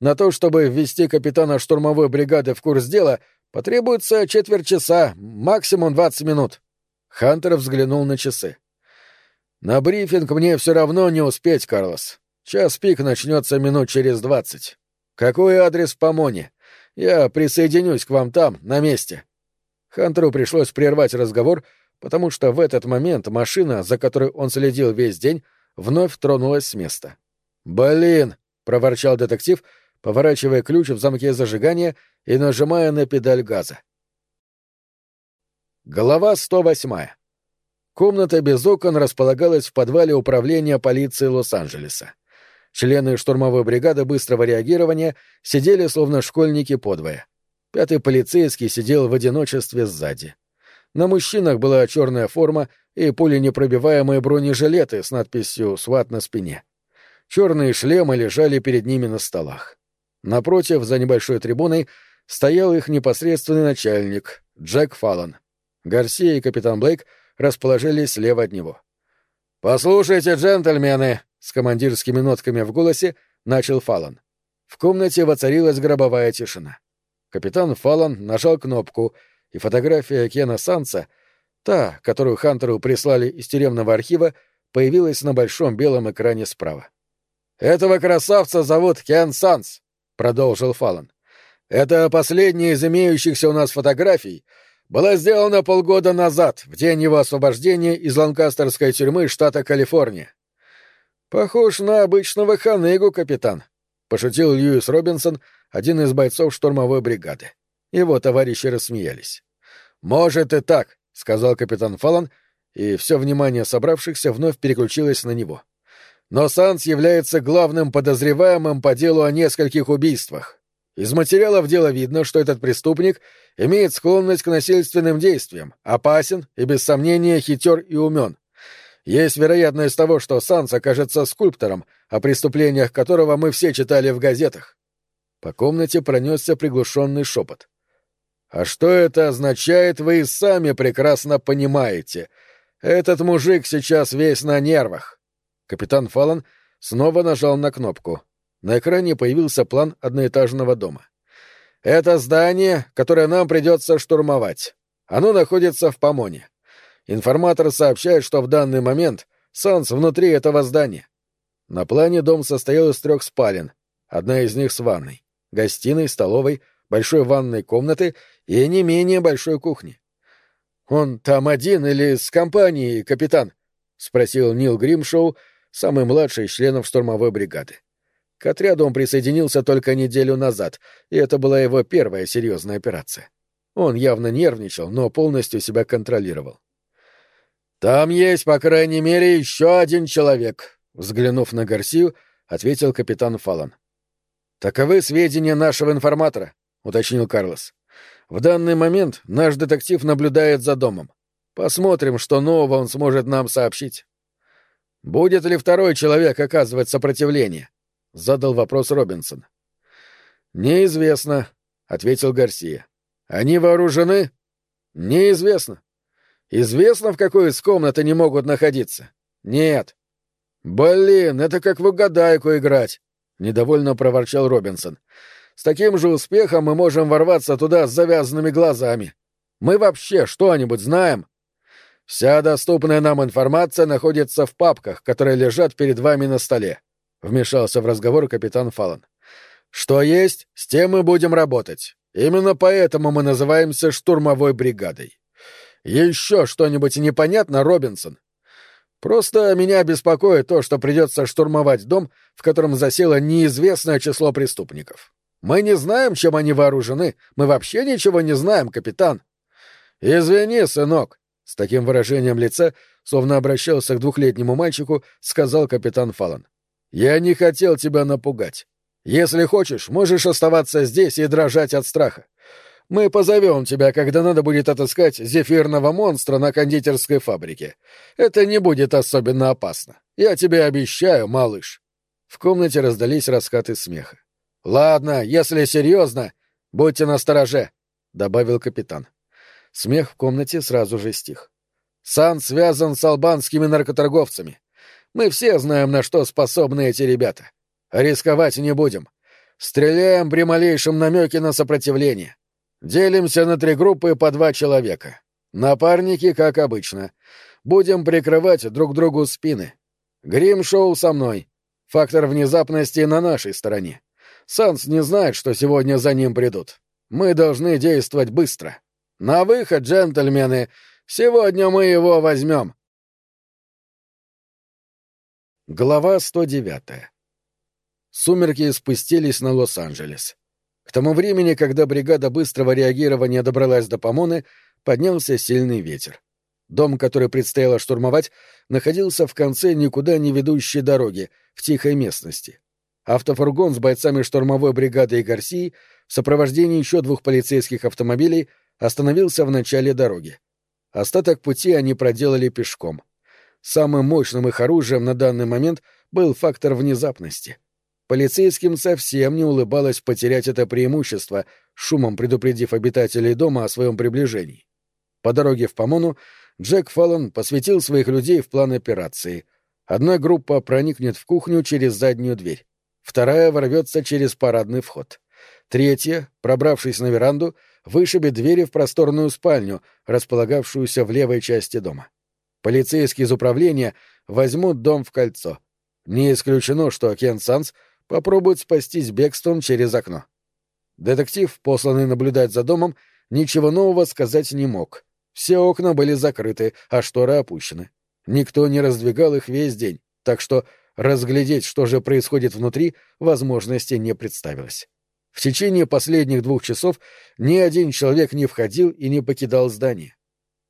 S1: На то, чтобы ввести капитана штурмовой бригады в курс дела, потребуется четверть часа, максимум двадцать минут. Хантер взглянул на часы. На брифинг мне все равно не успеть, Карлос. Час пик начнется минут через двадцать. Какой адрес в Помоне? Я присоединюсь к вам там, на месте. Хантеру пришлось прервать разговор, потому что в этот момент машина, за которой он следил весь день, вновь тронулась с места. «Блин!» — проворчал детектив, поворачивая ключ в замке зажигания и нажимая на педаль газа. Глава 108. Комната без окон располагалась в подвале управления полиции Лос-Анджелеса. Члены штурмовой бригады быстрого реагирования сидели словно школьники подвое. Пятый полицейский сидел в одиночестве сзади. На мужчинах была черная форма и пуленепробиваемые бронежилеты с надписью «СВАТ» на спине. Черные шлемы лежали перед ними на столах. Напротив, за небольшой трибуной, стоял их непосредственный начальник, Джек Фаллон. Гарсия и капитан Блейк расположились слева от него. «Послушайте, джентльмены!» — с командирскими нотками в голосе начал Фаллон. В комнате воцарилась гробовая тишина. Капитан Фалан нажал кнопку, и фотография Кена Санса, та, которую Хантеру прислали из тюремного архива, появилась на большом белом экране справа. «Этого красавца зовут Кен Санс», — продолжил Фалан. «Это последняя из имеющихся у нас фотографий была сделана полгода назад, в день его освобождения из ланкастерской тюрьмы штата Калифорния». «Похож на обычного ханыгу, капитан», — пошутил Льюис Робинсон, один из бойцов штурмовой бригады. Его товарищи рассмеялись. «Может и так», — сказал капитан Фалан, и все внимание собравшихся вновь переключилось на него. «Но Санс является главным подозреваемым по делу о нескольких убийствах. Из материалов дела видно, что этот преступник имеет склонность к насильственным действиям, опасен и, без сомнения, хитер и умен. Есть вероятность того, что Санс окажется скульптором, о преступлениях которого мы все читали в газетах. По комнате пронесся приглушенный шепот. «А что это означает, вы и сами прекрасно понимаете. Этот мужик сейчас весь на нервах». Капитан Фалан снова нажал на кнопку. На экране появился план одноэтажного дома. «Это здание, которое нам придется штурмовать. Оно находится в Помоне. Информатор сообщает, что в данный момент Санс внутри этого здания. На плане дом состоял из трех спален, одна из них с ванной гостиной, столовой, большой ванной комнаты и не менее большой кухни. «Он там один или с компанией, капитан?» — спросил Нил Гримшоу, самый младший из членов штурмовой бригады. К отряду он присоединился только неделю назад, и это была его первая серьезная операция. Он явно нервничал, но полностью себя контролировал. «Там есть, по крайней мере, еще один человек», — взглянув на Гарсию, — ответил капитан Фалан. «Таковы сведения нашего информатора», — уточнил Карлос. «В данный момент наш детектив наблюдает за домом. Посмотрим, что нового он сможет нам сообщить». «Будет ли второй человек оказывать сопротивление?» — задал вопрос Робинсон. «Неизвестно», — ответил Гарсия. «Они вооружены?» «Неизвестно». «Известно, в какой из комнат они могут находиться?» «Нет». «Блин, это как в угадайку играть», — недовольно проворчал Робинсон. «С таким же успехом мы можем ворваться туда с завязанными глазами. Мы вообще что-нибудь знаем?» «Вся доступная нам информация находится в папках, которые лежат перед вами на столе», — вмешался в разговор капитан Фаллон. «Что есть, с тем мы будем работать. Именно поэтому мы называемся штурмовой бригадой. Еще что-нибудь непонятно, Робинсон? Просто меня беспокоит то, что придется штурмовать дом, в котором засело неизвестное число преступников. Мы не знаем, чем они вооружены. Мы вообще ничего не знаем, капитан. Извини, сынок, с таким выражением лица, словно обращался к двухлетнему мальчику, сказал капитан Фалан. Я не хотел тебя напугать. Если хочешь, можешь оставаться здесь и дрожать от страха. Мы позовем тебя, когда надо будет отыскать зефирного монстра на кондитерской фабрике. Это не будет особенно опасно. Я тебе обещаю, малыш. В комнате раздались раскаты смеха. Ладно, если серьезно, будьте настороже, добавил капитан. Смех в комнате сразу же стих. Сан связан с албанскими наркоторговцами. Мы все знаем, на что способны эти ребята. Рисковать не будем. Стреляем при малейшем намеке на сопротивление. Делимся на три группы по два человека. Напарники, как обычно. Будем прикрывать друг другу спины. Грим-шоу со мной. Фактор внезапности на нашей стороне. Санс не знает, что сегодня за ним придут. Мы должны действовать быстро. На выход, джентльмены. Сегодня мы его возьмем. Глава 109. Сумерки спустились на Лос-Анджелес. Тому времени, когда бригада быстрого реагирования добралась до Помоны, поднялся сильный ветер. Дом, который предстояло штурмовать, находился в конце никуда не ведущей дороги, в тихой местности. Автофургон с бойцами штурмовой бригады и Гарсии в сопровождении еще двух полицейских автомобилей остановился в начале дороги. Остаток пути они проделали пешком. Самым мощным их оружием на данный момент был фактор внезапности — Полицейским совсем не улыбалось потерять это преимущество, шумом предупредив обитателей дома о своем приближении. По дороге в Помону Джек Фаллон посвятил своих людей в план операции. Одна группа проникнет в кухню через заднюю дверь, вторая ворвется через парадный вход. Третья, пробравшись на веранду, вышибет двери в просторную спальню, располагавшуюся в левой части дома. Полицейские из управления возьмут дом в кольцо. Не исключено, что Кен Санс — попробует спастись бегством через окно. Детектив, посланный наблюдать за домом, ничего нового сказать не мог. Все окна были закрыты, а шторы опущены. Никто не раздвигал их весь день, так что разглядеть, что же происходит внутри, возможности не представилось. В течение последних двух часов ни один человек не входил и не покидал здание.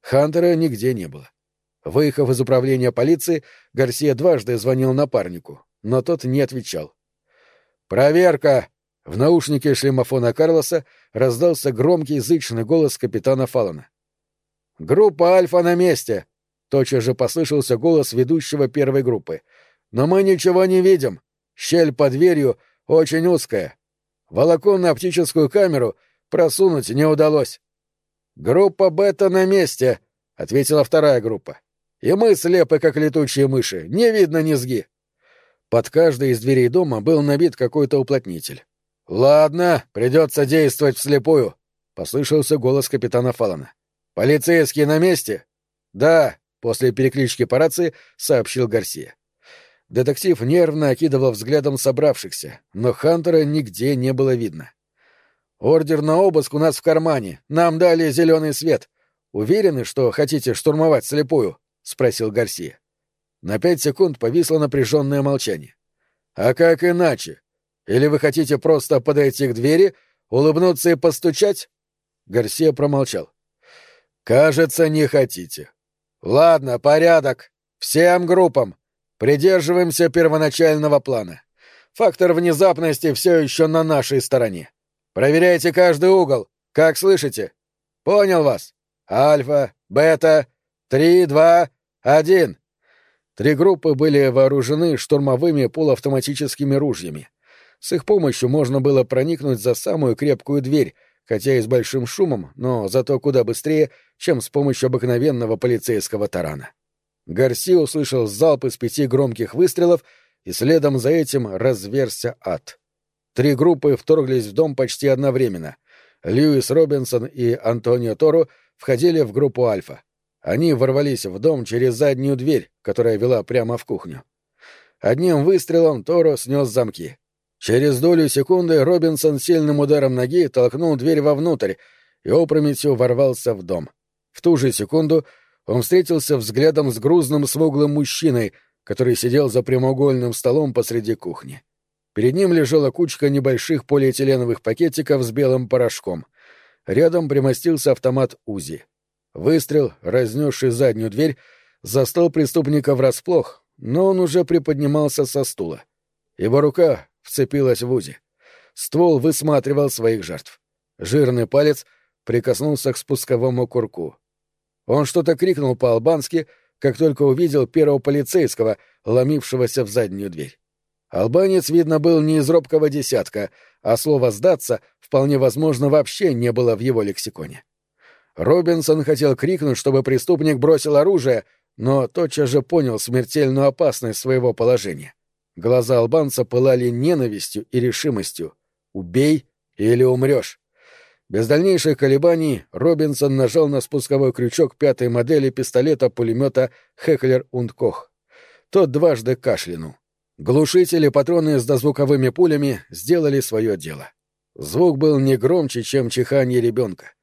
S1: Хантера нигде не было. Выехав из управления полиции, Гарсия дважды звонил напарнику, но тот не отвечал. «Проверка!» В наушнике шлемофона Карлоса раздался громкий язычный голос капитана Фалана. «Группа Альфа на месте!» Тотчас же послышался голос ведущего первой группы. «Но мы ничего не видим. Щель под дверью очень узкая. Волоконно-оптическую камеру просунуть не удалось». «Группа Бета на месте!» — ответила вторая группа. «И мы слепы, как летучие мыши. Не видно низги». Под каждой из дверей дома был набит какой-то уплотнитель. «Ладно, придется действовать вслепую», — послышался голос капитана Фалана. «Полицейские на месте?» «Да», — после переклички по рации сообщил Гарсия. Детектив нервно окидывал взглядом собравшихся, но Хантера нигде не было видно. «Ордер на обыск у нас в кармане. Нам дали зеленый свет. Уверены, что хотите штурмовать слепую?» — спросил Гарсия. На пять секунд повисло напряженное молчание. «А как иначе? Или вы хотите просто подойти к двери, улыбнуться и постучать?» Гарсия промолчал. «Кажется, не хотите. Ладно, порядок. Всем группам. Придерживаемся первоначального плана. фактор внезапности все еще на нашей стороне. Проверяйте каждый угол. Как слышите? Понял вас. Альфа, бета, три, два, один. Три группы были вооружены штурмовыми полуавтоматическими ружьями. С их помощью можно было проникнуть за самую крепкую дверь, хотя и с большим шумом, но зато куда быстрее, чем с помощью обыкновенного полицейского тарана. Гарси услышал залп из пяти громких выстрелов, и следом за этим разверся ад. Три группы вторглись в дом почти одновременно. Льюис Робинсон и Антонио Торо входили в группу «Альфа». Они ворвались в дом через заднюю дверь, которая вела прямо в кухню. Одним выстрелом Торо снес замки. Через долю секунды Робинсон сильным ударом ноги толкнул дверь вовнутрь и опрометью ворвался в дом. В ту же секунду он встретился взглядом с грузным смуглым мужчиной, который сидел за прямоугольным столом посреди кухни. Перед ним лежала кучка небольших полиэтиленовых пакетиков с белым порошком. Рядом примостился автомат УЗИ. Выстрел, разнесший заднюю дверь, застал преступника врасплох, но он уже приподнимался со стула. Его рука вцепилась в УЗИ. Ствол высматривал своих жертв. Жирный палец прикоснулся к спусковому курку. Он что-то крикнул по-албански, как только увидел первого полицейского, ломившегося в заднюю дверь. Албанец, видно, был не из робкого десятка, а слово «сдаться» вполне возможно вообще не было в его лексиконе. Робинсон хотел крикнуть, чтобы преступник бросил оружие, но тотчас же понял смертельную опасность своего положения. Глаза албанца пылали ненавистью и решимостью. «Убей или умрешь». Без дальнейших колебаний Робинсон нажал на спусковой крючок пятой модели пистолета-пулемета «Хеклер und Кох». Тот дважды кашлянул. Глушители, патроны с дозвуковыми пулями сделали свое дело. Звук был не громче, чем чиханье ребенка.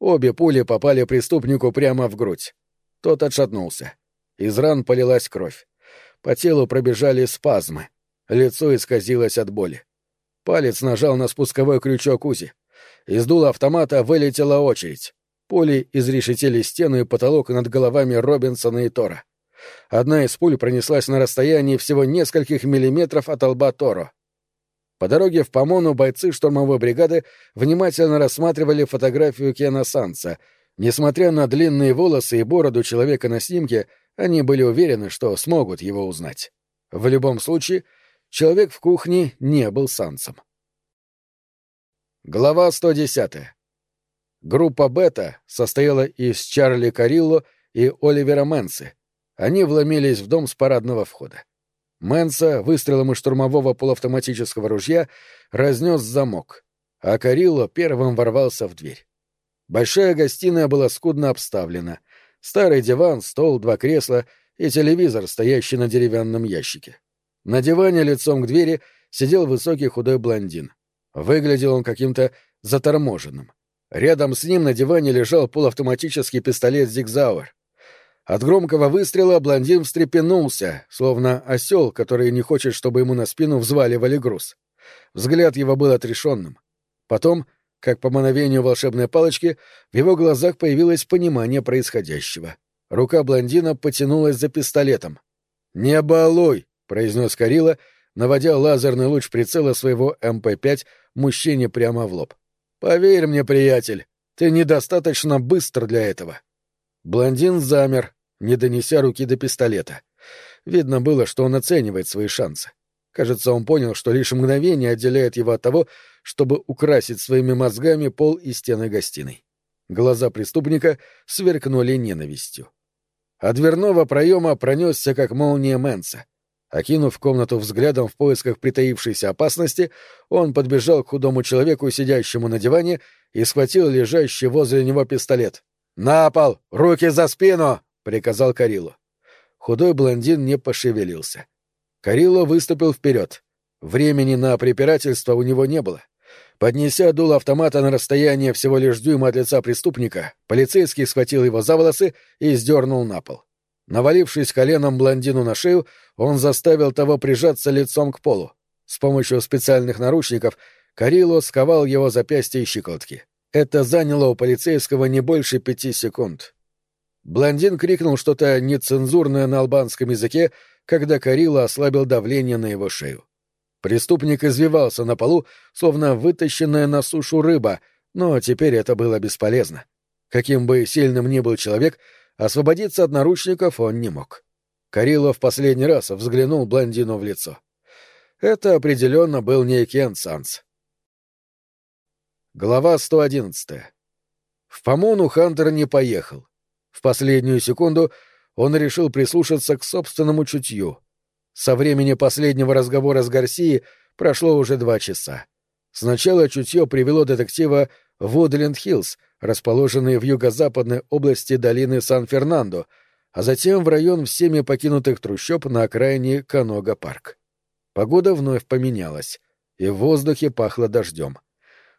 S1: Обе пули попали преступнику прямо в грудь. Тот отшатнулся. Из ран полилась кровь. По телу пробежали спазмы. Лицо исказилось от боли. Палец нажал на спусковой крючок Узи. Из дула автомата вылетела очередь. Пули изрешетили стену и потолок над головами Робинсона и Тора. Одна из пуль пронеслась на расстоянии всего нескольких миллиметров от лба Торо. По дороге в Помону бойцы штурмовой бригады внимательно рассматривали фотографию Кена Санса. Несмотря на длинные волосы и бороду человека на снимке, они были уверены, что смогут его узнать. В любом случае, человек в кухне не был Сансом. Глава 110. Группа «Бета» состояла из Чарли Карилло и Оливера Мэнси. Они вломились в дом с парадного входа. Мэнса выстрелом из штурмового полуавтоматического ружья разнес замок, а Карилло первым ворвался в дверь. Большая гостиная была скудно обставлена. Старый диван, стол, два кресла и телевизор, стоящий на деревянном ящике. На диване лицом к двери сидел высокий худой блондин. Выглядел он каким-то заторможенным. Рядом с ним на диване лежал полуавтоматический пистолет «Зигзауэр». От громкого выстрела блондин встрепенулся, словно осел, который не хочет, чтобы ему на спину взваливали груз. Взгляд его был отрешенным. Потом как по мановению волшебной палочки, в его глазах появилось понимание происходящего. Рука блондина потянулась за пистолетом. «Не балуй!» — произнес Карила, наводя лазерный луч прицела своего МП-5 мужчине прямо в лоб. «Поверь мне, приятель, ты недостаточно быстр для этого». Блондин замер, не донеся руки до пистолета. Видно было, что он оценивает свои шансы. Кажется, он понял, что лишь мгновение отделяет его от того, чтобы украсить своими мозгами пол и стены гостиной. Глаза преступника сверкнули ненавистью. От дверного проема пронесся, как молния Мэнса. Окинув комнату взглядом в поисках притаившейся опасности, он подбежал к худому человеку, сидящему на диване, и схватил лежащий возле него пистолет. «На пол! Руки за спину!» — приказал Карилу. Худой блондин не пошевелился. Карило выступил вперед. Времени на препирательство у него не было. Поднеся дуло автомата на расстояние всего лишь дюйма от лица преступника, полицейский схватил его за волосы и сдернул на пол. Навалившись коленом блондину на шею, он заставил того прижаться лицом к полу. С помощью специальных наручников Карило сковал его запястья и щиколотки. Это заняло у полицейского не больше пяти секунд. Блондин крикнул что-то нецензурное на албанском языке, когда Карило ослабил давление на его шею. Преступник извивался на полу, словно вытащенная на сушу рыба, но теперь это было бесполезно. Каким бы сильным ни был человек, освободиться от наручников он не мог. Карилов в последний раз взглянул блондину в лицо. Это определенно был не Кен Санс. Глава 111. В Помону Хантер не поехал. В последнюю секунду он решил прислушаться к собственному чутью. Со времени последнего разговора с Гарсией прошло уже два часа. Сначала чутье привело детектива в Вудленд-Хиллз, расположенный в юго-западной области долины Сан-Фернандо, а затем в район всеми покинутых трущоб на окраине Канога-парк. Погода вновь поменялась, и в воздухе пахло дождем.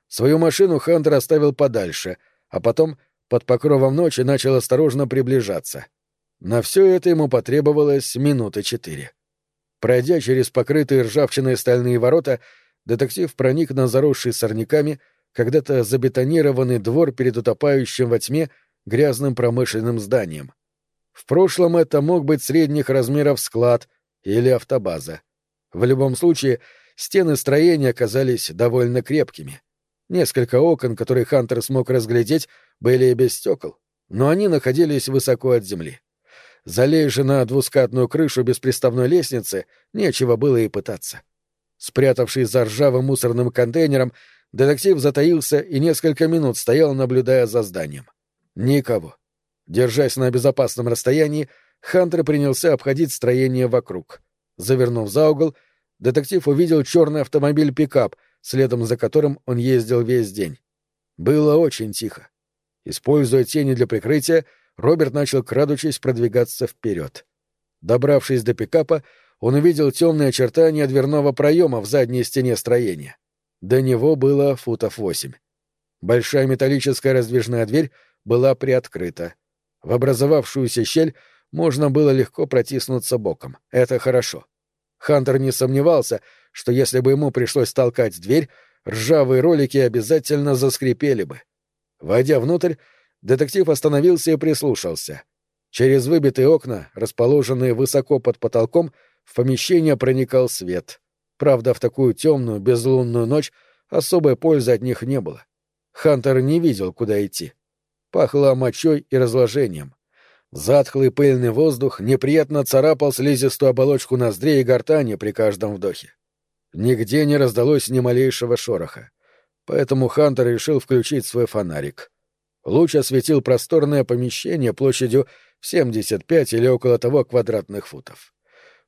S1: Свою машину Хантер оставил подальше, а потом под покровом ночи начал осторожно приближаться. На все это ему потребовалось минуты четыре. Пройдя через покрытые ржавчиной стальные ворота, детектив проник на заросший сорняками, когда-то забетонированный двор перед утопающим во тьме грязным промышленным зданием. В прошлом это мог быть средних размеров склад или автобаза. В любом случае, стены строения оказались довольно крепкими. Несколько окон, которые Хантер смог разглядеть, были без стекол, но они находились высоко от земли. Залезь же на двускатную крышу без приставной лестницы, нечего было и пытаться. Спрятавшись за ржавым мусорным контейнером, детектив затаился и несколько минут стоял, наблюдая за зданием. Никого. Держась на безопасном расстоянии, Хантер принялся обходить строение вокруг. Завернув за угол, детектив увидел черный автомобиль-пикап, следом за которым он ездил весь день. Было очень тихо. Используя тени для прикрытия, Роберт начал, крадучись, продвигаться вперед. Добравшись до пикапа, он увидел темные очертания дверного проема в задней стене строения. До него было футов восемь. Большая металлическая раздвижная дверь была приоткрыта. В образовавшуюся щель можно было легко протиснуться боком. Это хорошо. Хантер не сомневался, что если бы ему пришлось толкать дверь, ржавые ролики обязательно заскрипели бы. Войдя внутрь, детектив остановился и прислушался. Через выбитые окна, расположенные высоко под потолком, в помещение проникал свет. Правда, в такую темную, безлунную ночь особой пользы от них не было. Хантер не видел, куда идти. Пахло мочой и разложением. Затхлый пыльный воздух неприятно царапал слизистую оболочку ноздрей и гортани при каждом вдохе. Нигде не раздалось ни малейшего шороха. Поэтому Хантер решил включить свой фонарик. Луч осветил просторное помещение площадью 75 или около того квадратных футов.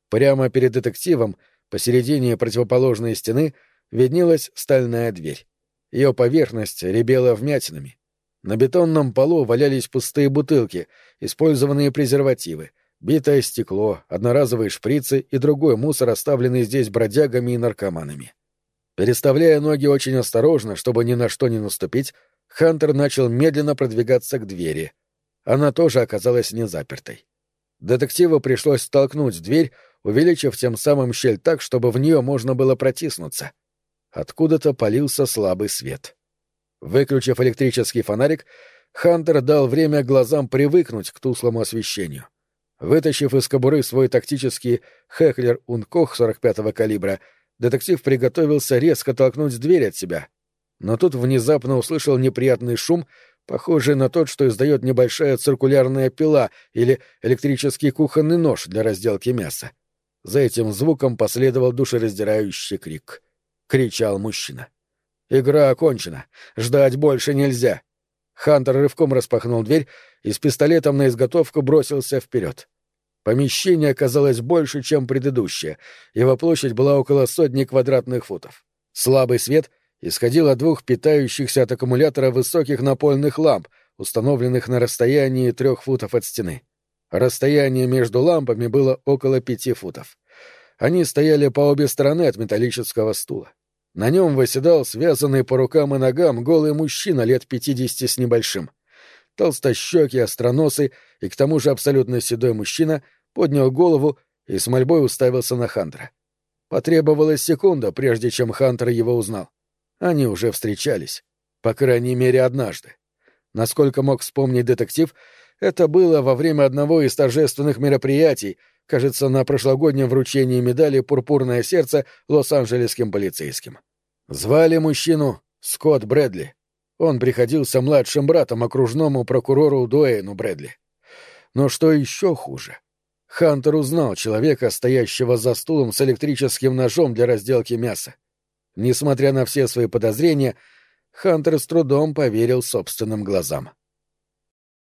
S1: Прямо перед детективом, посередине противоположной стены, виднелась стальная дверь. Ее поверхность ребела вмятинами. На бетонном полу валялись пустые бутылки, использованные презервативы, битое стекло, одноразовые шприцы и другой мусор, оставленный здесь бродягами и наркоманами. Переставляя ноги очень осторожно, чтобы ни на что не наступить, Хантер начал медленно продвигаться к двери. Она тоже оказалась не запертой. Детективу пришлось столкнуть дверь, увеличив тем самым щель так, чтобы в нее можно было протиснуться. Откуда-то полился слабый свет. Выключив электрический фонарик, Хантер дал время глазам привыкнуть к туслому освещению. Вытащив из кобуры свой тактический Хеклер Ункох 45-го калибра, детектив приготовился резко толкнуть дверь от себя. Но тут внезапно услышал неприятный шум, похожий на тот, что издает небольшая циркулярная пила или электрический кухонный нож для разделки мяса. За этим звуком последовал душераздирающий крик. Кричал мужчина. «Игра окончена. Ждать больше нельзя». Хантер рывком распахнул дверь и с пистолетом на изготовку бросился вперед. Помещение оказалось больше, чем предыдущее. Его площадь была около сотни квадратных футов. Слабый свет исходил от двух питающихся от аккумулятора высоких напольных ламп, установленных на расстоянии трех футов от стены. Расстояние между лампами было около пяти футов. Они стояли по обе стороны от металлического стула. На нем восседал связанный по рукам и ногам голый мужчина лет пятидесяти с небольшим. Толстощекий, остроносый и к тому же абсолютно седой мужчина поднял голову и с мольбой уставился на Хантера. Потребовалась секунда, прежде чем Хантер его узнал. Они уже встречались. По крайней мере, однажды. Насколько мог вспомнить детектив, это было во время одного из торжественных мероприятий, кажется, на прошлогоднем вручении медали «Пурпурное сердце» лос-анджелесским полицейским. Звали мужчину Скотт Брэдли. Он приходился младшим братом окружному прокурору Дуэйну Брэдли. Но что еще хуже? Хантер узнал человека, стоящего за стулом с электрическим ножом для разделки мяса. Несмотря на все свои подозрения, Хантер с трудом поверил собственным глазам.